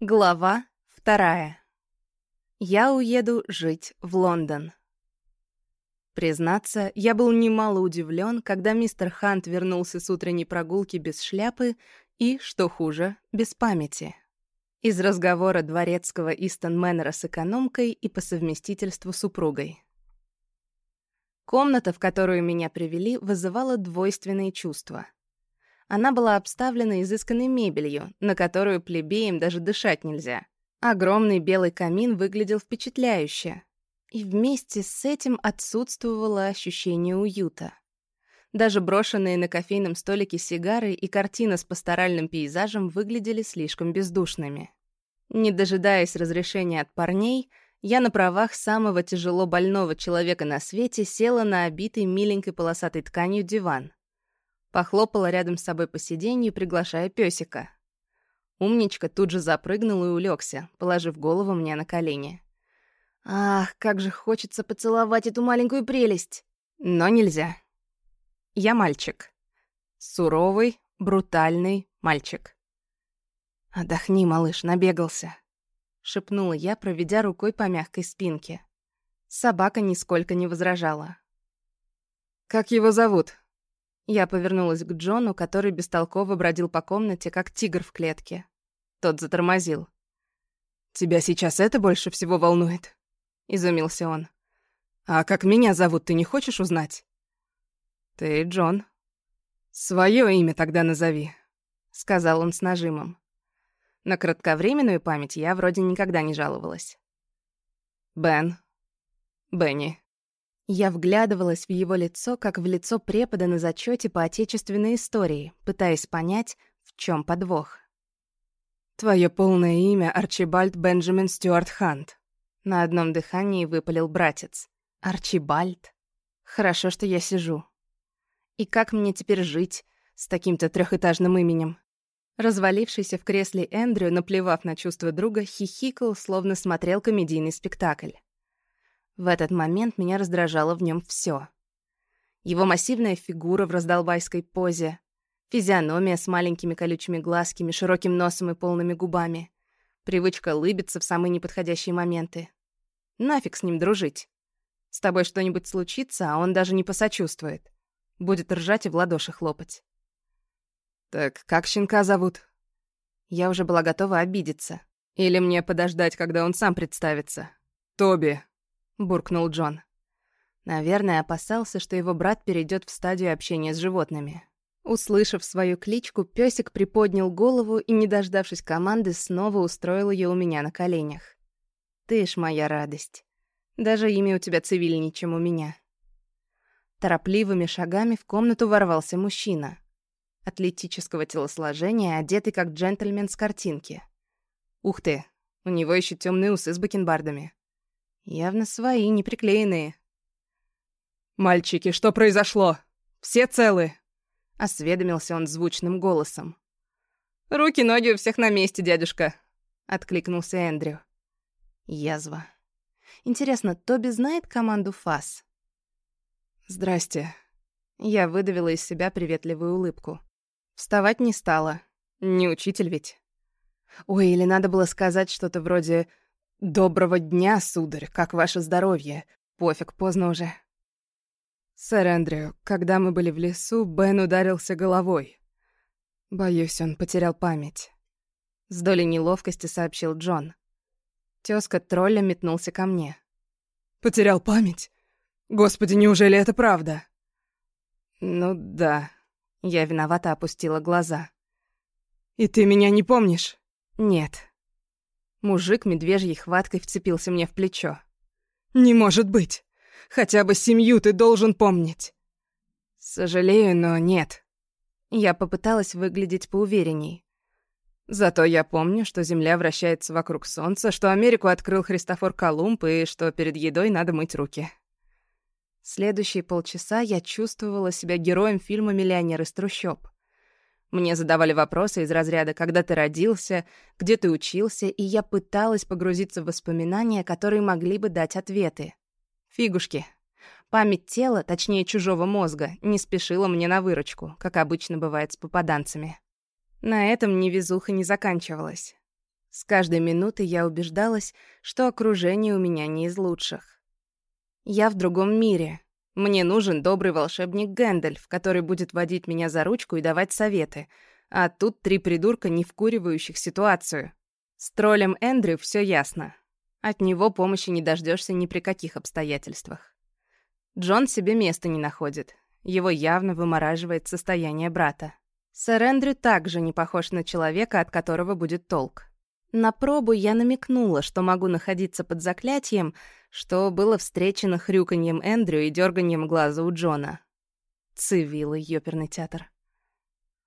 Глава вторая. Я уеду жить в Лондон. Признаться, я был немало удивлен, когда мистер Хант вернулся с утренней прогулки без шляпы и, что хуже, без памяти. Из разговора дворецкого Истон Мэннера с экономкой и по совместительству супругой. Комната, в которую меня привели, вызывала двойственные чувства — она была обставлена изысканной мебелью, на которую плебеям даже дышать нельзя. Огромный белый камин выглядел впечатляюще. И вместе с этим отсутствовало ощущение уюта. Даже брошенные на кофейном столике сигары и картина с пасторальным пейзажем выглядели слишком бездушными. Не дожидаясь разрешения от парней, я на правах самого тяжело больного человека на свете села на обитый миленькой полосатой тканью диван. Похлопала рядом с собой по сиденью, приглашая песика. Умничка тут же запрыгнул и улегся, положив голову мне на колени. Ах, как же хочется поцеловать эту маленькую прелесть! Но нельзя. Я мальчик. Суровый, брутальный мальчик. «Отдохни, малыш, набегался», — шепнула я, проведя рукой по мягкой спинке. Собака нисколько не возражала. «Как его зовут?» Я повернулась к Джону, который бестолково бродил по комнате, как тигр в клетке. Тот затормозил. «Тебя сейчас это больше всего волнует?» — изумился он. «А как меня зовут, ты не хочешь узнать?» «Ты Джон». «Своё имя тогда назови», — сказал он с нажимом. На кратковременную память я вроде никогда не жаловалась. «Бен». «Бенни». Я вглядывалась в его лицо, как в лицо препода на зачете по отечественной истории, пытаясь понять, в чем подвох. «Твое полное имя Арчибальд Бенджамин Стюарт Хант», — на одном дыхании выпалил братец. «Арчибальд? Хорошо, что я сижу. И как мне теперь жить с таким-то трехэтажным именем?» Развалившийся в кресле Эндрю, наплевав на чувства друга, хихикал, словно смотрел комедийный спектакль. В этот момент меня раздражало в нем все. Его массивная фигура в раздолбайской позе, физиономия с маленькими колючими глазками, широким носом и полными губами, привычка улыбиться в самые неподходящие моменты. Нафиг с ним дружить. С тобой что-нибудь случится, а он даже не посочувствует. Будет ржать и в ладоши хлопать. «Так как щенка зовут?» Я уже была готова обидеться. Или мне подождать, когда он сам представится? «Тоби», — буркнул Джон. Наверное, опасался, что его брат перейдет в стадию общения с животными. Услышав свою кличку, песик приподнял голову и, не дождавшись команды, снова устроил ее у меня на коленях. «Ты ж моя радость. Даже имя у тебя цивильнее, чем у меня». Торопливыми шагами в комнату ворвался мужчина. Атлетического телосложения, одетый как джентльмен с картинки. Ух ты, у него еще темные усы с бакенбардами. Явно свои, не приклеенные. «Мальчики, что произошло? Все целы?» — осведомился он звучным голосом. «Руки-ноги у всех на месте, дядюшка», — откликнулся Эндрю. Язва. Интересно, Тоби знает команду ФАС? «Здрасте». Я выдавила из себя приветливую улыбку. Вставать не стала. Не учитель ведь. Ой, или надо было сказать что-то вроде «Доброго дня, сударь, как ваше здоровье? Пофиг, поздно уже». «Сэр Эндрю, когда мы были в лесу, Бен ударился головой. Боюсь, он потерял память». С долей неловкости сообщил Джон. Тёзка тролля метнулся ко мне. «Потерял память? Господи, неужели это правда?» «Ну да». Я виновато опустила глаза. «И ты меня не помнишь?» «Нет». Мужик медвежьей хваткой вцепился мне в плечо. «Не может быть! Хотя бы семью ты должен помнить!» «Сожалею, но нет». Я попыталась выглядеть поуверенней. Зато я помню, что Земля вращается вокруг Солнца, что Америку открыл Христофор Колумб и что перед едой надо мыть руки. Следующие полчаса я чувствовала себя героем фильма «Миллионер из трущоб». Мне задавали вопросы из разряда «Когда ты родился?», «Где ты учился?» и я пыталась погрузиться в воспоминания, которые могли бы дать ответы. Фигушки. Память тела, точнее чужого мозга, не спешила мне на выручку, как обычно бывает с попаданцами. На этом невезуха не заканчивалась. С каждой минуты я убеждалась, что окружение у меня не из лучших. Я в другом мире. Мне нужен добрый волшебник Гэндальф, который будет водить меня за ручку и давать советы. А тут три придурка, не вкуривающих ситуацию. С троллем Эндрю все ясно. От него помощи не дождешься ни при каких обстоятельствах. Джон себе места не находит. Его явно вымораживает состояние брата. Сэр Эндрю также не похож на человека, от которого будет толк. На пробу я намекнула, что могу находиться под заклятием, что было встречено хрюканьем Эндрю и дерганием глаза у Джона. Цивилый ёперный театр.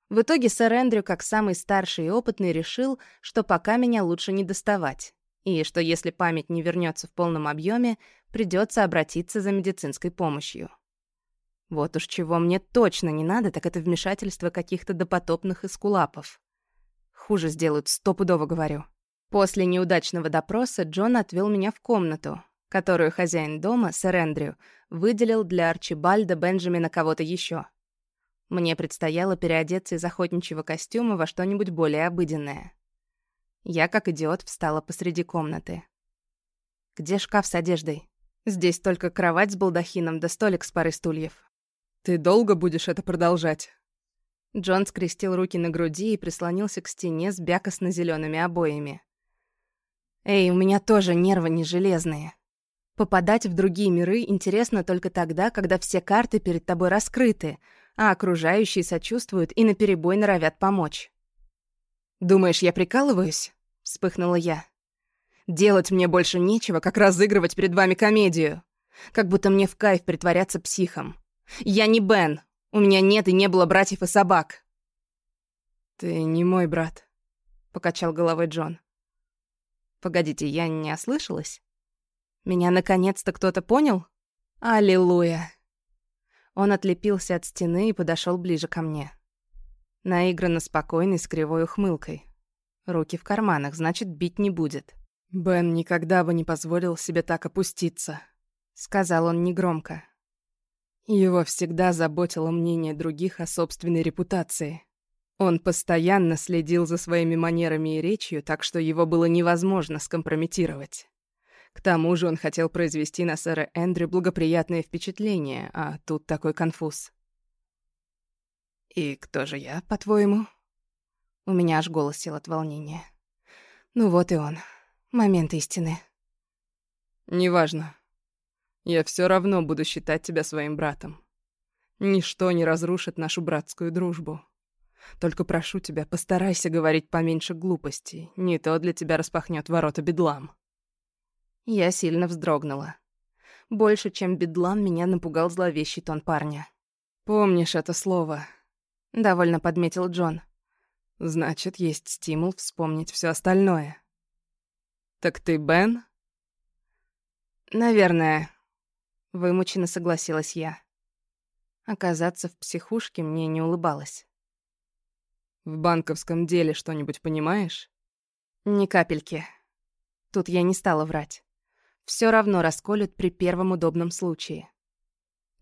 В итоге сэр Эндрю, как самый старший и опытный, решил, что пока меня лучше не доставать, и что если память не вернется в полном объеме, придется обратиться за медицинской помощью. Вот уж чего мне точно не надо, так это вмешательство каких-то допотопных эскулапов. Хуже сделают, стопудово говорю. После неудачного допроса Джон отвел меня в комнату, которую хозяин дома, сэр Эндрю, выделил для Арчибальда Бенджамина кого-то еще. Мне предстояло переодеться из охотничьего костюма во что-нибудь более обыденное. Я, как идиот, встала посреди комнаты. Где шкаф с одеждой? Здесь только кровать с балдахином да столик с парой стульев. «Ты долго будешь это продолжать?» Джон скрестил руки на груди и прислонился к стене с бякосно зелеными обоями. «Эй, у меня тоже нервы не железные. Попадать в другие миры интересно только тогда, когда все карты перед тобой раскрыты, а окружающие сочувствуют и наперебой норовят помочь». «Думаешь, я прикалываюсь?» — вспыхнула я. «Делать мне больше нечего, как разыгрывать перед вами комедию. Как будто мне в кайф притворяться психом. Я не Бен. У меня нет и не было братьев и собак. Ты не мой брат, покачал головой Джон. Погодите, я не ослышалась? Меня наконец-то кто-то понял? Аллилуйя. Он отлепился от стены и подошел ближе ко мне. Наигранно спокойный, с кривой ухмылкой. Руки в карманах, значит, бить не будет. «Бен никогда бы не позволил себе так опуститься», — сказал он негромко. Его всегда заботило мнение других о собственной репутации. Он постоянно следил за своими манерами и речью, так что его было невозможно скомпрометировать. К тому же он хотел произвести на сэра Эндрю благоприятное впечатление, а тут такой конфуз. «И кто же я, по-твоему?» У меня аж голос сел от волнения. Ну вот и он. Момент истины. «Неважно. Я все равно буду считать тебя своим братом. Ничто не разрушит нашу братскую дружбу. Только прошу тебя, постарайся говорить поменьше глупостей. Не то для тебя распахнет ворота бедлам. Я сильно вздрогнула. Больше, чем бедлам, меня напугал зловещий тон парня. «Помнишь это слово?» — довольно подметил Джон. «Значит, есть стимул вспомнить все остальное». «Так ты Бен?» «Наверное», Вымученно согласилась я. Оказаться в психушке мне не улыбалось. «В банковском деле что-нибудь понимаешь?» «Ни капельки. Тут я не стала врать. Все равно расколют при первом удобном случае».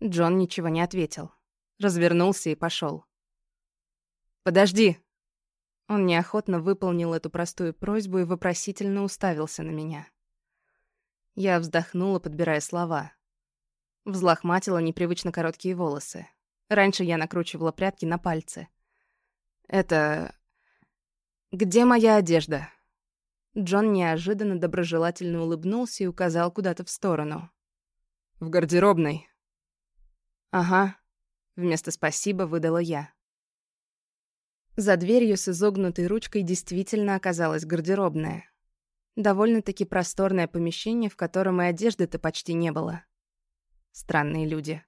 Джон ничего не ответил. Развернулся и пошел. «Подожди!» Он неохотно выполнил эту простую просьбу и вопросительно уставился на меня. Я вздохнула, подбирая слова. Взлохматила непривычно короткие волосы. Раньше я накручивала прятки на пальцы. «Это... где моя одежда?» Джон неожиданно доброжелательно улыбнулся и указал куда-то в сторону. «В гардеробной». «Ага», — вместо «спасибо» выдала я. За дверью с изогнутой ручкой действительно оказалась гардеробная. Довольно-таки просторное помещение, в котором и одежды-то почти не было. Странные люди.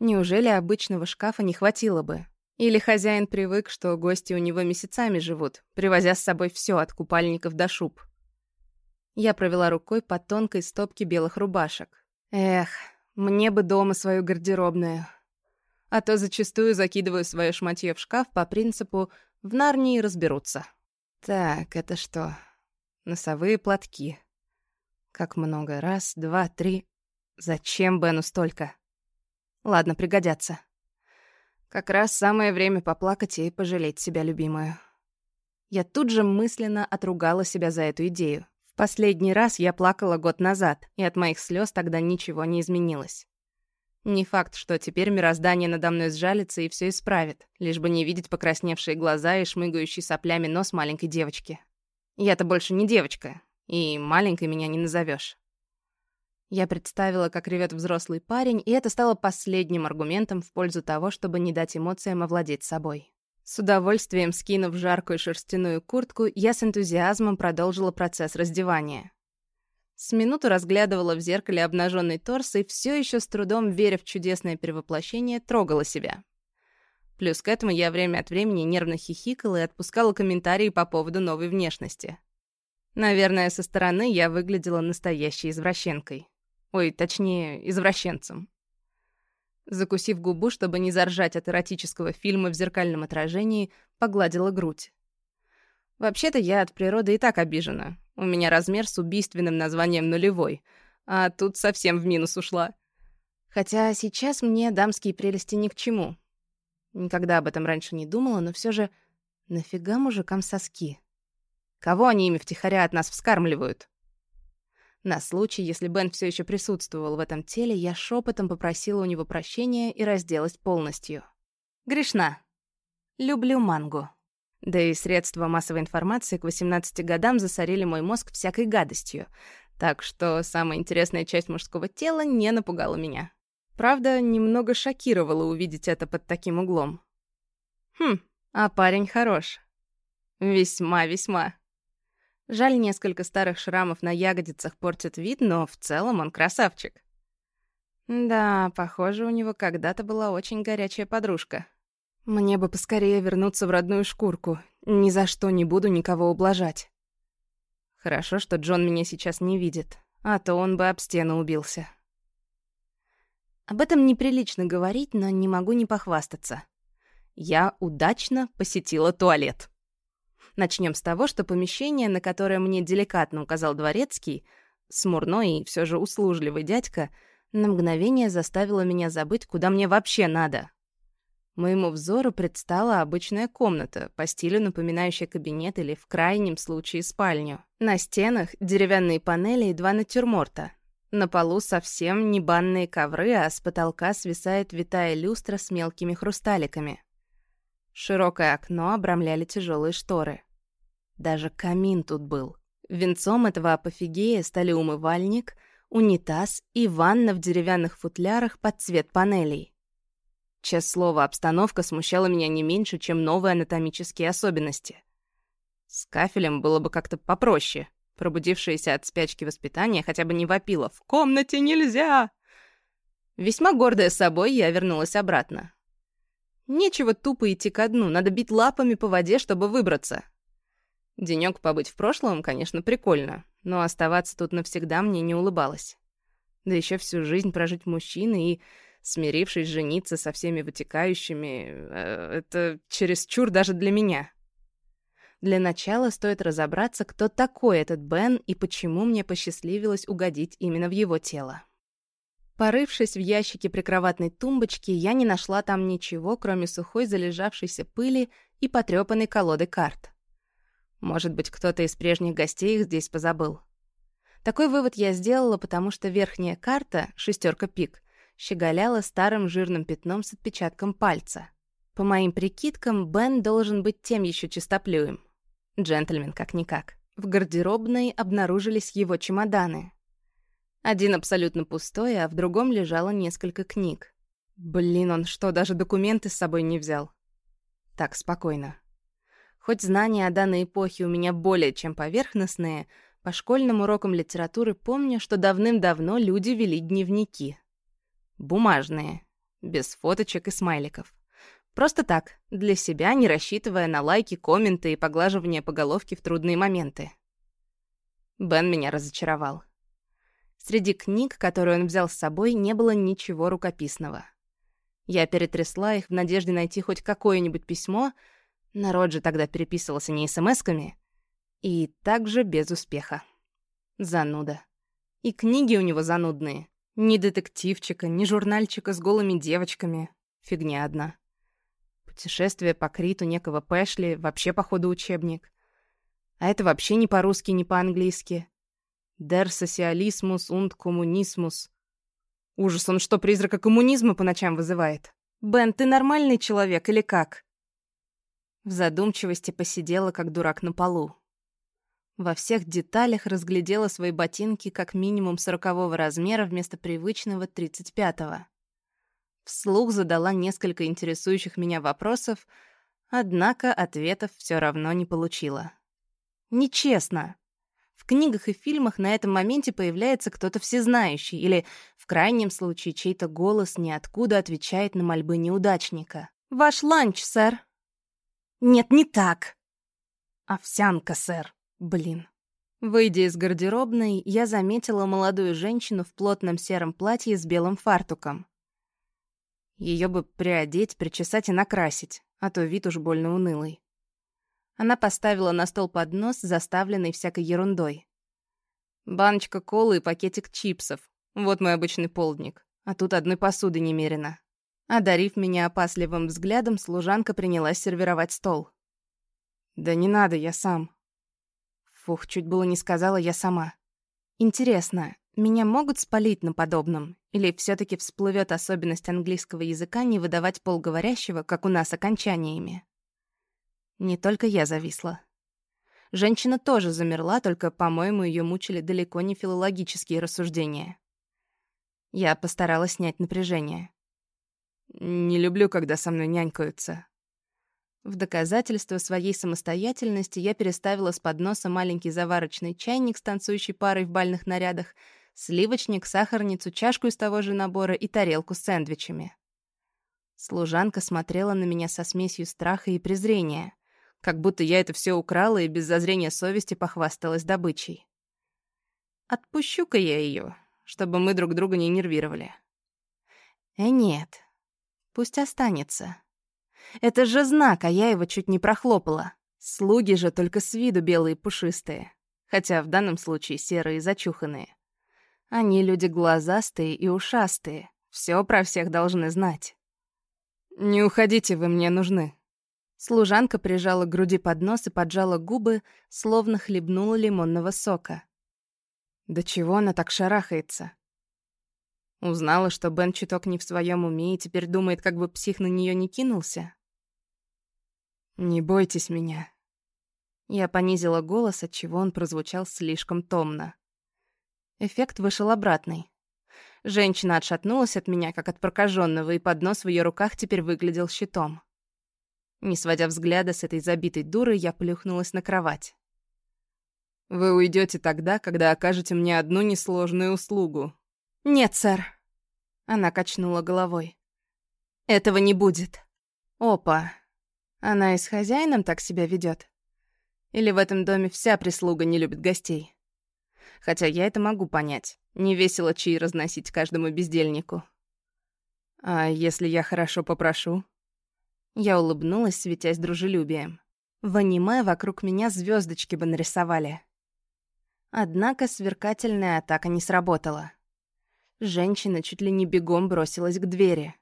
Неужели обычного шкафа не хватило бы? Или хозяин привык, что гости у него месяцами живут, привозя с собой все от купальников до шуб? Я провела рукой по тонкой стопке белых рубашек. Эх, мне бы дома свою гардеробную. А то зачастую закидываю свое шматье в шкаф по принципу «в Нарнии разберутся». Так, это что? Носовые платки. Как много? Раз, два, три. Зачем Бену столько? Ладно, пригодятся. Как раз самое время поплакать и пожалеть себя любимую. Я тут же мысленно отругала себя за эту идею. В последний раз я плакала год назад, и от моих слез тогда ничего не изменилось. Не факт, что теперь мироздание надо мной сжалится и все исправит, лишь бы не видеть покрасневшие глаза и шмыгающий соплями нос маленькой девочки. Я-то больше не девочка, и маленькой меня не назовешь. Я представила, как ревет взрослый парень, и это стало последним аргументом в пользу того, чтобы не дать эмоциям овладеть собой. С удовольствием скинув жаркую шерстяную куртку, я с энтузиазмом продолжила процесс раздевания. С минуту разглядывала в зеркале обнаженный торс и все еще с трудом, веря в чудесное перевоплощение, трогала себя. Плюс к этому я время от времени нервно хихикала и отпускала комментарии по поводу новой внешности. Наверное, со стороны я выглядела настоящей извращенкой. Ой, точнее, извращенцем. Закусив губу, чтобы не заржать от эротического фильма в зеркальном отражении, погладила грудь. Вообще-то я от природы и так обижена. У меня размер с убийственным названием нулевой, а тут совсем в минус ушла. Хотя сейчас мне дамские прелести ни к чему. Никогда об этом раньше не думала, но все же нафига мужикам соски? Кого они ими втихаря от нас вскармливают? На случай, если Бен все еще присутствовал в этом теле, я шепотом попросила у него прощения и разделась полностью. Грешна. Люблю мангу. Да и средства массовой информации к 18 годам засорили мой мозг всякой гадостью, так что самая интересная часть мужского тела не напугала меня. Правда, немного шокировало увидеть это под таким углом. Хм, а парень хорош. Весьма-весьма. Жаль, несколько старых шрамов на ягодицах портят вид, но в целом он красавчик. Да, похоже, у него когда-то была очень горячая подружка. Мне бы поскорее вернуться в родную шкурку. Ни за что не буду никого ублажать. Хорошо, что Джон меня сейчас не видит, а то он бы об стену убился. Об этом неприлично говорить, но не могу не похвастаться. Я удачно посетила туалет. Начнем с того, что помещение, на которое мне деликатно указал дворецкий, смурной и все же услужливый дядька, на мгновение заставило меня забыть, куда мне вообще надо. Моему взору предстала обычная комната, по стилю напоминающая кабинет или, в крайнем случае, спальню. На стенах деревянные панели и два натюрморта. На полу совсем не банные ковры, а с потолка свисает витая люстра с мелкими хрусталиками. Широкое окно обрамляли тяжелые шторы. Даже камин тут был. Венцом этого апофигея стали умывальник, унитаз и ванна в деревянных футлярах под цвет панелей. Честное слово, обстановка смущала меня не меньше, чем новые анатомические особенности. С кафелем было бы как-то попроще. Пробудившаяся от спячки воспитания хотя бы не вопила «В комнате нельзя!». Весьма гордая собой, я вернулась обратно. Нечего тупо идти ко дну, надо бить лапами по воде, чтобы выбраться. Денёк побыть в прошлом, конечно, прикольно, но оставаться тут навсегда мне не улыбалось. Да еще всю жизнь прожить мужчиной и, смирившись, жениться со всеми вытекающими, э, это чересчур даже для меня. Для начала стоит разобраться, кто такой этот Бен и почему мне посчастливилось угодить именно в его тело. Порывшись в ящике прикроватной тумбочки, я не нашла там ничего, кроме сухой залежавшейся пыли и потрёпанной колоды карт. Может быть, кто-то из прежних гостей их здесь позабыл. Такой вывод я сделала, потому что верхняя карта, шестерка пик, щеголяла старым жирным пятном с отпечатком пальца. По моим прикидкам, Бен должен быть тем еще чистоплюем. Джентльмен как-никак. В гардеробной обнаружились его чемоданы. Один абсолютно пустой, а в другом лежало несколько книг. Блин, он что, даже документы с собой не взял? Так, спокойно. Хоть знания о данной эпохе у меня более чем поверхностные, по школьным урокам литературы помню, что давным-давно люди вели дневники. Бумажные, без фоточек и смайликов. Просто так, для себя, не рассчитывая на лайки, комменты и поглаживание по головке в трудные моменты. Бен меня разочаровал. Среди книг, которые он взял с собой, не было ничего рукописного. Я перетрясла их в надежде найти хоть какое-нибудь письмо, народ же тогда переписывался не смс-ками, и также без успеха. Зануда. И книги у него занудные. Ни детективчика, ни журнальчика с голыми девочками. Фигня одна. Путешествие по Криту некого Пэшли, вообще, походу, учебник. А это вообще не по-русски, не по-английски. Der Sozialismus und Kommunismus. Ужас, он что, призрака коммунизма по ночам вызывает? Бен, ты нормальный человек или как? В задумчивости посидела, как дурак на полу. Во всех деталях разглядела свои ботинки как минимум сорокового размера вместо привычного тридцать пятого. Вслух задала несколько интересующих меня вопросов, однако ответов все равно не получила. Нечестно. В книгах и фильмах на этом моменте появляется кто-то всезнающий или, в крайнем случае, чей-то голос ниоткуда отвечает на мольбы неудачника. «Ваш ланч, сэр». «Нет, не так». «Овсянка, сэр». Блин. Выйдя из гардеробной, я заметила молодую женщину в плотном сером платье с белым фартуком. Ее бы приодеть, причесать и накрасить, а то вид уж больно унылый. Она поставила на стол поднос, заставленный всякой ерундой. Баночка колы и пакетик чипсов. Вот мой обычный полдник. А тут одной посуды немерено. Одарив меня опасливым взглядом, служанка принялась сервировать стол. «Да не надо, я сам», Фух, чуть было не сказала я сама. Интересно, меня могут спалить на подобном? Или все таки всплывет особенность английского языка не выдавать полговорящего, как у нас, окончаниями? Не только я зависла. Женщина тоже замерла, только, по-моему, ее мучили далеко не филологические рассуждения. Я постаралась снять напряжение. «Не люблю, когда со мной нянькаются», в доказательство своей самостоятельности я переставила с подноса маленький заварочный чайник с танцующей парой в бальных нарядах, сливочник, сахарницу, чашку из того же набора и тарелку с сэндвичами. Служанка смотрела на меня со смесью страха и презрения, как будто я это все украла и без зазрения совести похвасталась добычей. Отпущу-ка я ее, чтобы мы друг друга не нервировали. Э, нет, пусть останется. Это же знак, а я его чуть не прохлопала. Слуги же только с виду белые пушистые. Хотя в данном случае серые зачуханные. Они люди глазастые и ушастые. Все про всех должны знать. «Не уходите, вы мне нужны». Служанка прижала к груди поднос и поджала губы, словно хлебнула лимонного сока. Да чего она так шарахается? Узнала, что Бен чуток не в своем уме и теперь думает, как бы псих на нее не кинулся. «Не бойтесь меня». Я понизила голос, отчего он прозвучал слишком томно. Эффект вышел обратный. Женщина отшатнулась от меня, как от прокаженного, и поднос в ее руках теперь выглядел щитом. Не сводя взгляда с этой забитой дурой, я плюхнулась на кровать. «Вы уйдете тогда, когда окажете мне одну несложную услугу». «Нет, сэр». Она качнула головой. «Этого не будет». «Опа, она и с хозяином так себя ведет? Или в этом доме вся прислуга не любит гостей? Хотя я это могу понять. Не весело чаи разносить каждому бездельнику. А если я хорошо попрошу? Я улыбнулась, светясь дружелюбием. В аниме вокруг меня звездочки бы нарисовали. Однако сверкательная атака не сработала. Женщина чуть ли не бегом бросилась к двери.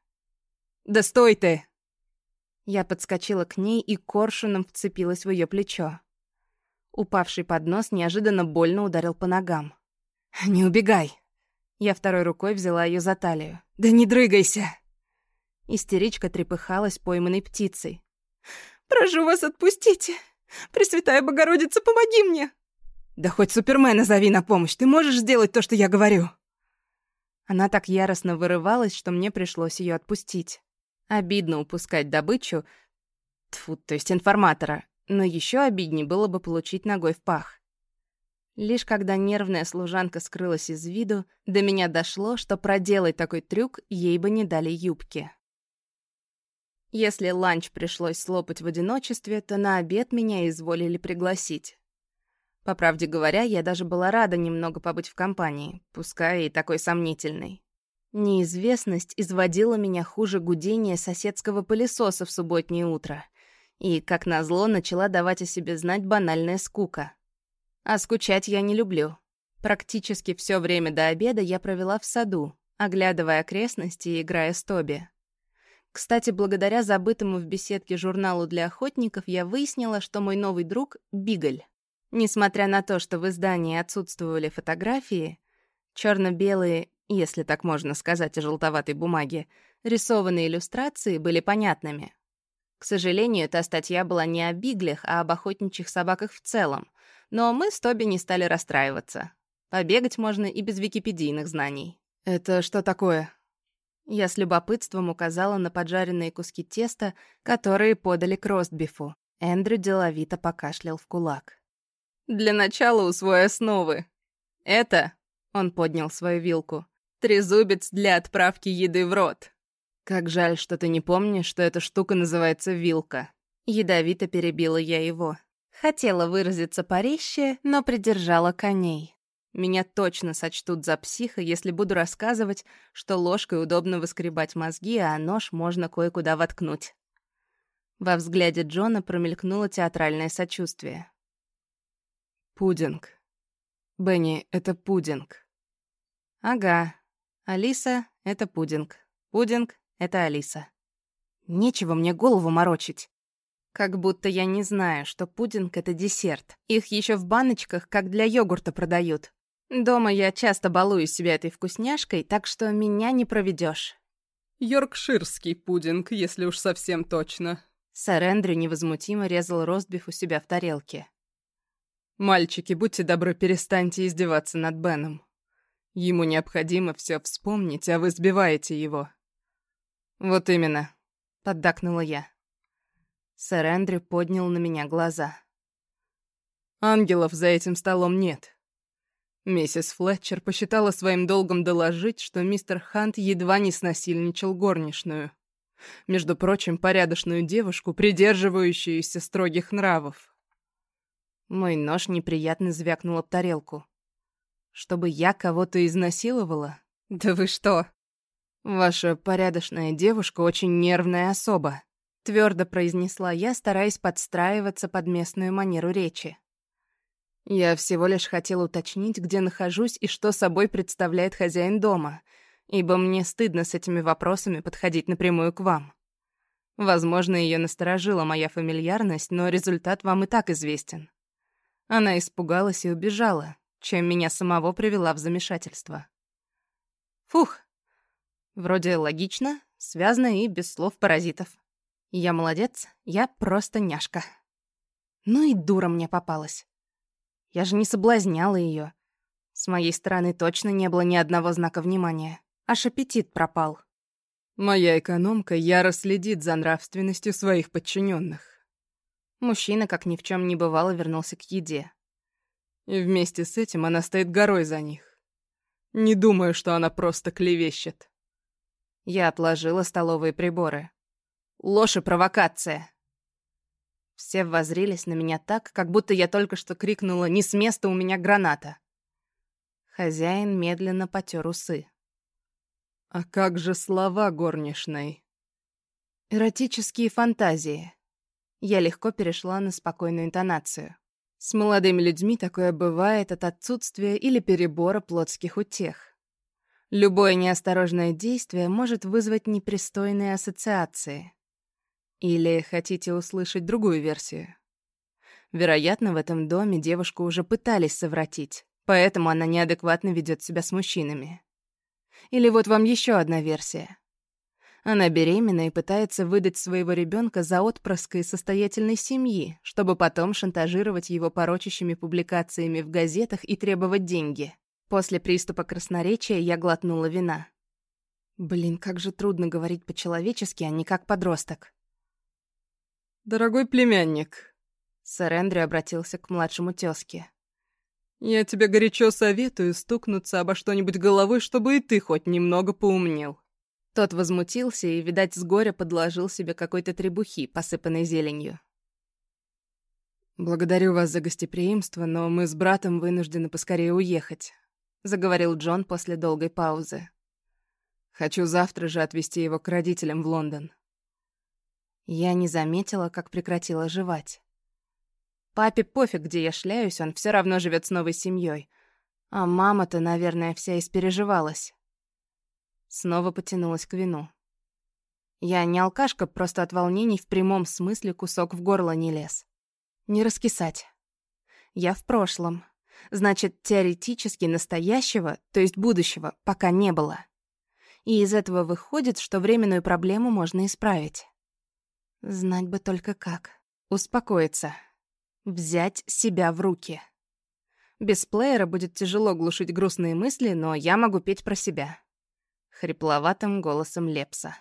«Да стой ты!» Я подскочила к ней и коршуном вцепилась в ее плечо. Упавший поднос неожиданно больно ударил по ногам. «Не убегай!» Я второй рукой взяла ее за талию. «Да не дрыгайся!» Истеричка трепыхалась пойманной птицей. «Прошу вас, отпустите! Пресвятая Богородица, помоги мне!» «Да хоть Супермена зови на помощь, ты можешь сделать то, что я говорю?» Она так яростно вырывалась, что мне пришлось ее отпустить. Обидно упускать добычу, тфу, то есть информатора, но еще обиднее было бы получить ногой в пах. Лишь когда нервная служанка скрылась из виду, до меня дошло, что проделать такой трюк ей бы не дали юбки. Если ланч пришлось слопать в одиночестве, то на обед меня изволили пригласить. По правде говоря, я даже была рада немного побыть в компании, пускай и такой сомнительной. Неизвестность изводила меня хуже гудения соседского пылесоса в субботнее утро. И, как назло, начала давать о себе знать банальная скука. А скучать я не люблю. Практически все время до обеда я провела в саду, оглядывая окрестности и играя с Тоби. Кстати, благодаря забытому в беседке журналу для охотников я выяснила, что мой новый друг — Бигль. Несмотря на то, что в издании отсутствовали фотографии, черно белые если так можно сказать о желтоватой бумаге, рисованные иллюстрации были понятными. К сожалению, та статья была не о биглях, а об охотничьих собаках в целом, но мы с Тоби не стали расстраиваться. Побегать можно и без википедийных знаний. «Это что такое?» Я с любопытством указала на поджаренные куски теста, которые подали к ростбифу. Эндрю деловито покашлял в кулак. «Для начала усвой основы. Это...» — он поднял свою вилку. «Трезубец для отправки еды в рот». «Как жаль, что ты не помнишь, что эта штука называется вилка». Ядовито перебила я его. Хотела выразиться порезче, но придержала коней. Меня точно сочтут за психа, если буду рассказывать, что ложкой удобно выскребать мозги, а нож можно кое-куда воткнуть. Во взгляде Джона промелькнуло театральное сочувствие. «Пудинг. Бенни, это пудинг». «Ага. Алиса — это пудинг. Пудинг — это Алиса. Нечего мне голову морочить. Как будто я не знаю, что пудинг — это десерт. Их еще в баночках, как для йогурта, продают. Дома я часто балую себя этой вкусняшкой, так что меня не проведешь. «Йоркширский пудинг, если уж совсем точно». Сэр Эндрю невозмутимо резал ростбиф у себя в тарелке. «Мальчики, будьте добры, перестаньте издеваться над Беном. Ему необходимо все вспомнить, а вы сбиваете его». «Вот именно», — поддакнула я. Сэр Эндрю поднял на меня глаза. «Ангелов за этим столом нет. Миссис Флетчер посчитала своим долгом доложить, что мистер Хант едва не снасильничал горничную. Между прочим, порядочную девушку, придерживающуюся строгих нравов. Мой нож неприятно звякнул об тарелку. Чтобы я кого-то изнасиловала? Да вы что? Ваша порядочная девушка очень нервная особа, твердо произнесла я, стараясь подстраиваться под местную манеру речи. Я всего лишь хотела уточнить, где нахожусь и что собой представляет хозяин дома, ибо мне стыдно с этими вопросами подходить напрямую к вам. Возможно, ее насторожила моя фамильярность, но результат вам и так известен. Она испугалась и убежала, чем меня самого привела в замешательство. Фух. Вроде логично, связано и без слов паразитов. Я молодец, я просто няшка. Ну и дура мне попалась. Я же не соблазняла ее. С моей стороны точно не было ни одного знака внимания. Аж аппетит пропал. Моя экономка яро следит за нравственностью своих подчиненных. Мужчина, как ни в чем не бывало, вернулся к еде. И вместе с этим она стоит горой за них. Не думаю, что она просто клевещет. Я отложила столовые приборы. Ложь и провокация. Все воззрились на меня так, как будто я только что крикнула «Не с места у меня граната!». Хозяин медленно потер усы. «А как же слова горничной?» «Эротические фантазии». Я легко перешла на спокойную интонацию. С молодыми людьми такое бывает от отсутствия или перебора плотских утех. Любое неосторожное действие может вызвать непристойные ассоциации. Или хотите услышать другую версию? Вероятно, в этом доме девушку уже пытались совратить, поэтому она неадекватно ведет себя с мужчинами. Или вот вам еще одна версия. Она беременна и пытается выдать своего ребенка за отпрыска из состоятельной семьи, чтобы потом шантажировать его порочащими публикациями в газетах и требовать деньги. После приступа красноречия я глотнула вина. Блин, как же трудно говорить по-человечески, а не как подросток. «Дорогой племянник», — сэр Эндрю обратился к младшему тёзке. «Я тебе горячо советую стукнуться обо что-нибудь головой, чтобы и ты хоть немного поумнел». Тот возмутился и, видать, с горя подложил себе какой-то требухи, посыпанной зеленью. «Благодарю вас за гостеприимство, но мы с братом вынуждены поскорее уехать», — заговорил Джон после долгой паузы. «Хочу завтра же отвезти его к родителям в Лондон». Я не заметила, как прекратила жевать. Папе пофиг, где я шляюсь, он все равно живет с новой семьей. А мама-то, наверное, вся испереживалась. Снова потянулась к вину. Я не алкашка, просто от волнений в прямом смысле кусок в горло не лез. Не раскисать. Я в прошлом. Значит, теоретически настоящего, то есть будущего, пока не было. И из этого выходит, что временную проблему можно исправить. Знать бы только как. Успокоиться. Взять себя в руки. Без плеера будет тяжело глушить грустные мысли, но я могу петь про себя. Хрипловатым голосом Лепса.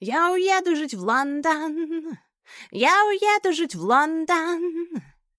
«Я уеду жить в Лондон, я уеду жить в Лондон,